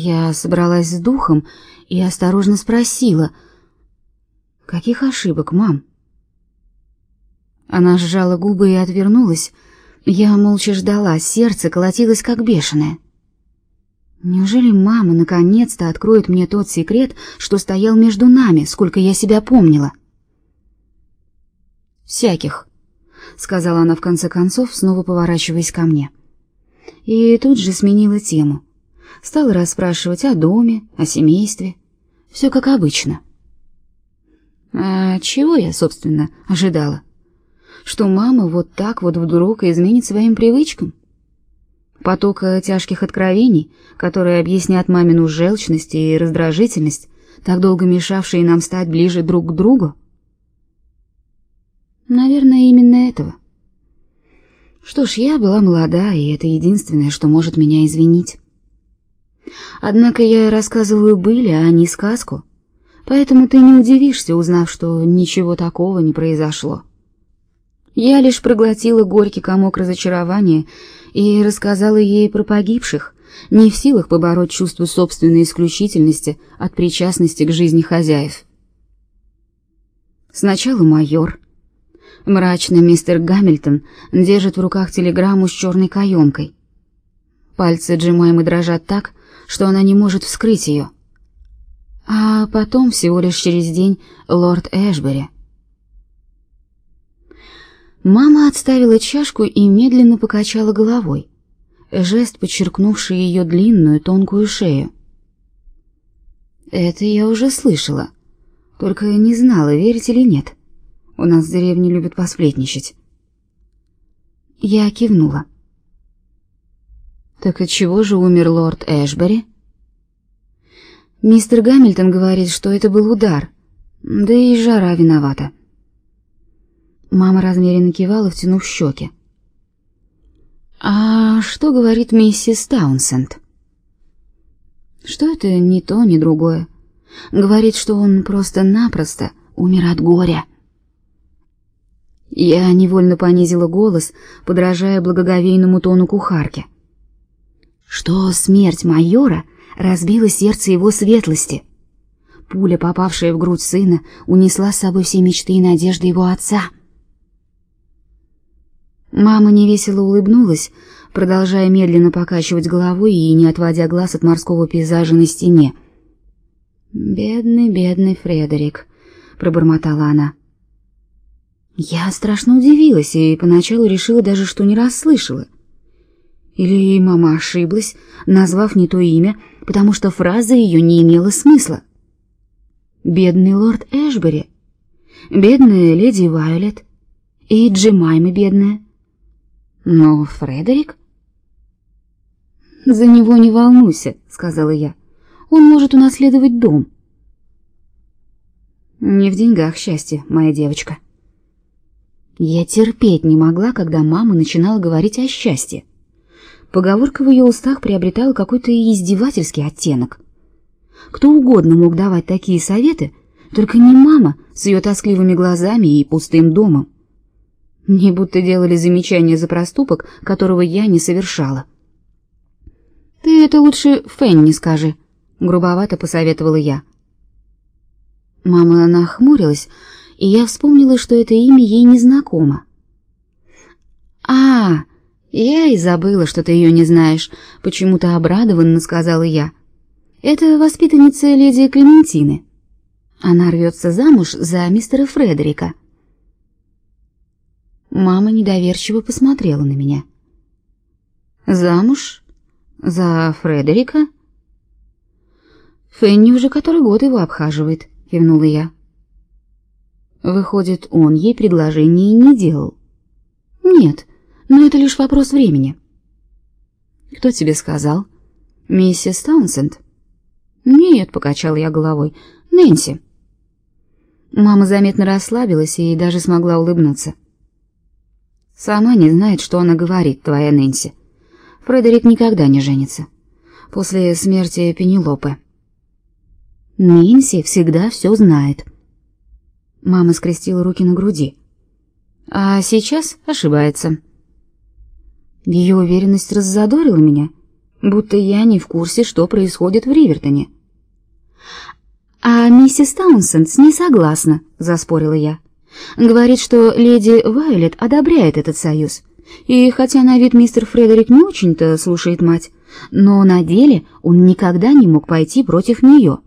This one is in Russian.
Я собралась с духом и осторожно спросила: "Каких ошибок, мам?" Она сжала губы и отвернулась. Я молча ждала, сердце колотилось как бешеное. Неужели мама наконец-то откроет мне тот секрет, что стоял между нами, сколько я себя помнила? Всяких, сказала она в конце концов, снова поворачиваясь ко мне. И тут же сменила тему. Стала расспрашивать о доме, о семействе, все как обычно. А чего я, собственно, ожидала? Что мама вот так вот вдруг изменит своим привычкам? потока тяжких откровений, которые объяснят мамину желчность и раздражительность, так долго мешавшие нам стать ближе друг к другу? Наверное, именно этого. Что ж, я была молода, и это единственное, что может меня извинить. Однако я рассказываю были, а не сказку, поэтому ты не удивишься, узнав, что ничего такого не произошло. Я лишь проглотила горький комок разочарования и рассказала ей про погибших, не в силах побороть чувство собственной исключительности от причастности к жизни хозяев. Сначала майор. Мрачный мистер Гамильтон держит в руках телеграмму с черной каемкой. Пальцы Джемаймы дрожат так, что она не может вскрыть ее. А потом, всего лишь через день, лорд Эшбери — Мама отставила чашку и медленно покачала головой, жест, подчеркнувший ее длинную тонкую шею. Это я уже слышала, только не знала, верить или нет. У нас в деревне любят посплетничать. Я кивнула. Так от чего же умер лорд Эшбери? Мистер Гамильтон говорит, что это был удар. Да и жара виновата. Мама размеренно кивала, втянув щеки. А что говорит миссис Таунсенд? Что это ни то, ни другое. Говорит, что он просто-напросто умер от горя. Я невольно понизила голос, подражая благоговейному тону кухарки. Что смерть майора разбила сердце его светлости. Пуля, попавшая в грудь сына, унесла с собой все мечты и надежды его отца. Мама невесело улыбнулась, продолжая медленно покачивать головой и не отводя глаз от морского пейзажа на стене. «Бедный, бедный Фредерик», — пробормотала она. Я страшно удивилась и поначалу решила даже, что не расслышала. Или мама ошиблась, назвав не то имя, потому что фраза ее не имела смысла. «Бедный лорд Эшбери», «Бедная леди Вайолет» и «Джемайма бедная». Но Фредерик? За него не волнуйся, сказала я. Он может унаследовать дом. Не в деньгах счастье, моя девочка. Я терпеть не могла, когда мама начинала говорить о счастье. Поговорка в ее устах приобретала какой-то издевательский оттенок. Кто угодно мог давать такие советы, только не мама с ее тоскливыми глазами и пустым домом. Мне будто делали замечание за проступок, которого я не совершала. Ты это лучше Фенни скажи, грубовато посоветовала я. Мама нахмурилась, и я вспомнила, что это имя ей не знакомо. А, я и забыла, что ты ее не знаешь, почему-то обрадованно сказала я. Это воспитанница леди Клементины. Она рвется замуж за мистера Фредерика. Мама недоверчиво посмотрела на меня. Замуж за Фредерика? Фенни уже который год его обхаживает, кивнула я. Выходит, он ей предложение не делал. Нет, но это лишь вопрос времени. Кто тебе сказал? Миссис Таунсенд? Нет, покачал я головой. Нэнси. Мама заметно расслабилась и даже смогла улыбнуться. Сама не знает, что она говорит, твоя Нэнси. Фредерик никогда не женится. После смерти Пенелопы. Нэнси всегда все знает. Мама скрестила руки на груди. А сейчас ошибается. Ее уверенность раззадорила меня. будто я не в курсе, что происходит в Ривертоне. А миссис Таунсенд не согласна, заспорила я. Говорит, что леди Вайолет одобряет этот союз. И хотя на вид мистер Фредерик не очень-то слушает мать, но на деле он никогда не мог пойти против нее.